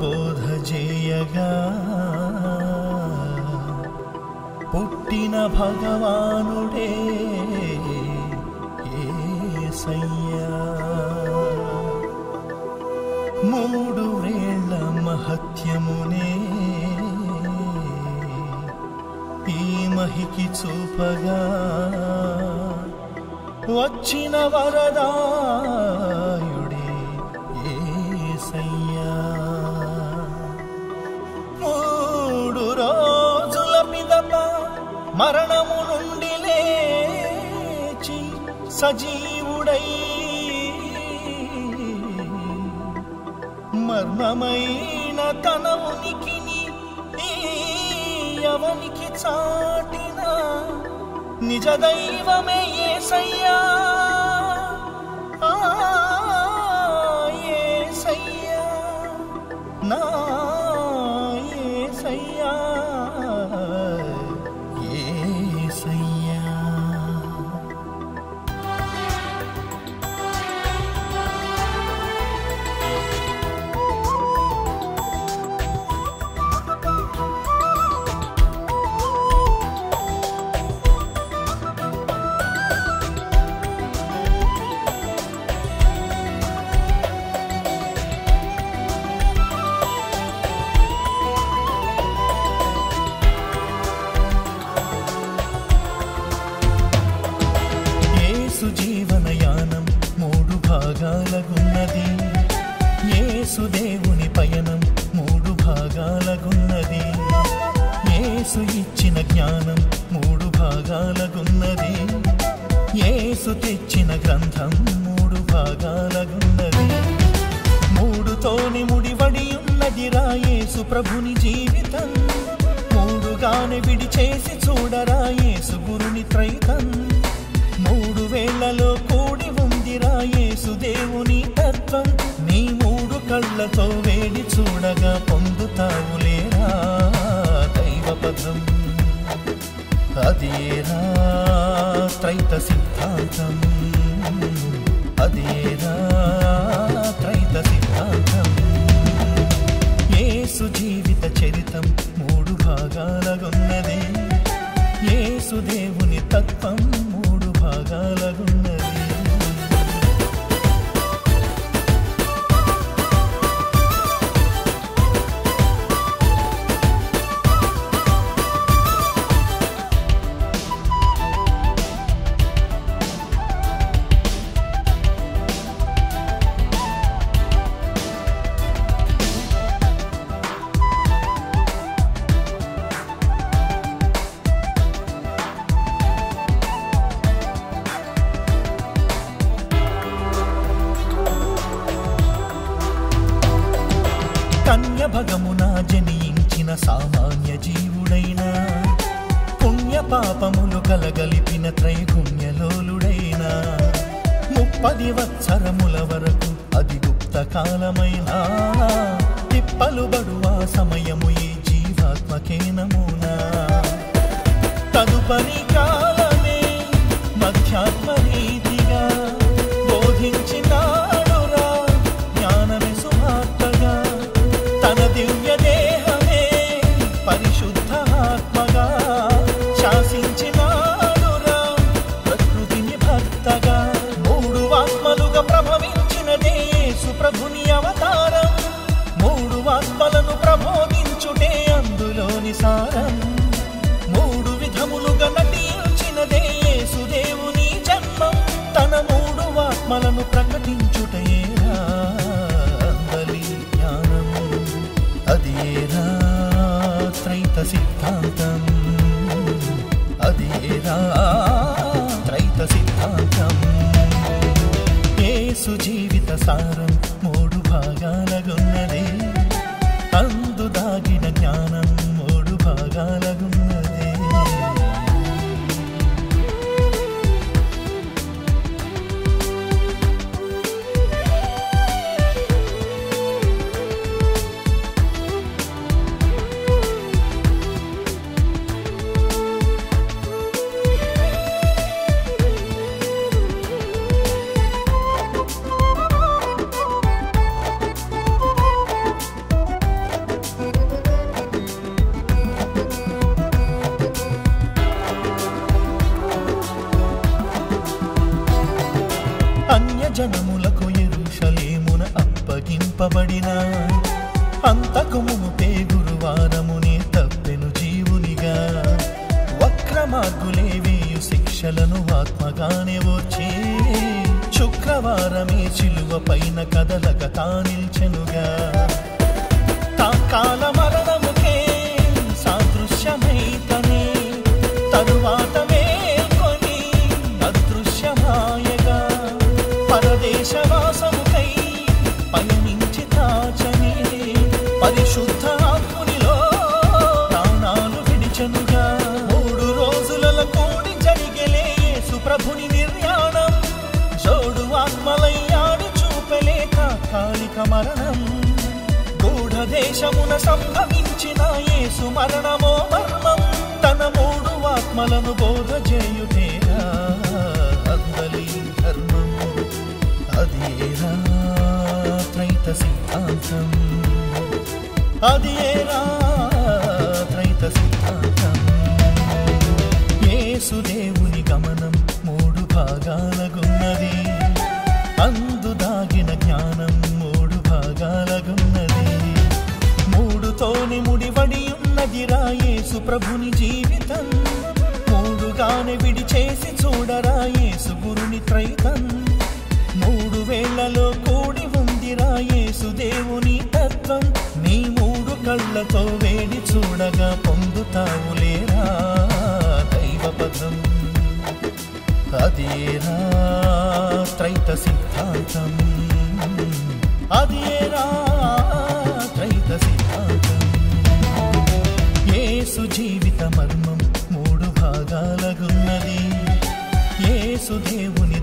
బోధ చేయగా పుట్టిన భగవానుడే యేసయ్యా మూడు వేళ్ళ మహత్యమునే ఈ మహికి చూపగా. వచ్చిన వరదాయు మరణము నుండి లేచి సజీవుడై మర్మమైన తన ఉనికిని ఈ చాటిన నిజ దైవమే యేసయ్యా ఆ, యేసయ్యా నా యేసయ్యా తెచ్చిన జ్ఞానం మూడు భాగాలగున్నది. యేసు తెచ్చిన గ్రంథం మూడు భాగాలగున్నది. మూడుతోని ముడివడి ఉన్నదిరా యేసు ప్రభుని జీవితం. మూడుగానే విడిచేసి చూడరా యేసు గురుని త్రైతం. మూడు వేళ్ళలో కూడి ఉందిరా యేసు దేవుని తత్వం. నీ మూడు కళ్ళతో వేడి చూడగా పొందుతావులేరా దైవ పదం అదేరా త్రైత సిద్ధాంతం? అదేరా త్రైత సిద్ధాంతం? ఏసు జీవిత చరితం మూడు భాగాలగున్నది. ఏసు దేవుని తత్వం మూడు భాగాలగున్నది. భాగమున జనించిన సామాన్య జీవుడైన పుణ్య పాపములు కలగలిపిన త్రైగుణ్యలోలుడైన ముప్పది వత్సరముల వరకు అది గుప్త కాలమైన తిప్పలు బడువా సమయము ఈ జీవాత్మకే నమూనా తదుపరి కాలమే మధ్యాత్మ యేసు జీవిత సారం మూడు భాగాలగున్నదే. శలేమున అప్పగింపబడిన అంతకు మునుపే గురువారముని తప్పెను జీవునిగా. వక్రమార్గులే శిక్షలను ఆత్మగానే వచ్చి శుక్రవారమే చిలువ పైన కదలక తానిల్చెనుగా. కారణం గూఢ దేశమున సంభవించిన యేసు మరణమో మర్మం. తన మూడు ఆత్మలను బోధ చేయుటేరా అందలి ధర్మం అదేరా త్రైత సిద్ధాంతం అదేరా త్రైత సిద్ధాంతం యేసు దేవుని గమనం మూడు భాగాలగున్నది ఉన్నది సుప్రభుని ప్రభుని జీవితం. మూడుగానే విడిచేసి చూడరా యేసు గురుని త్రైతం. మూడు వేళ్ళలో కూడి ఉంది రాయేసు దేవుని తత్వం. నీ మూడు కళ్ళతో వేడి చూడగా పొందుతావులేరా దైవపదం. అదేరా త్రైత సిద్ధాంతం. అదేరా యేసు జీవిత మర్మం మూడు భాగాలగున్నది. యేసు దేవుని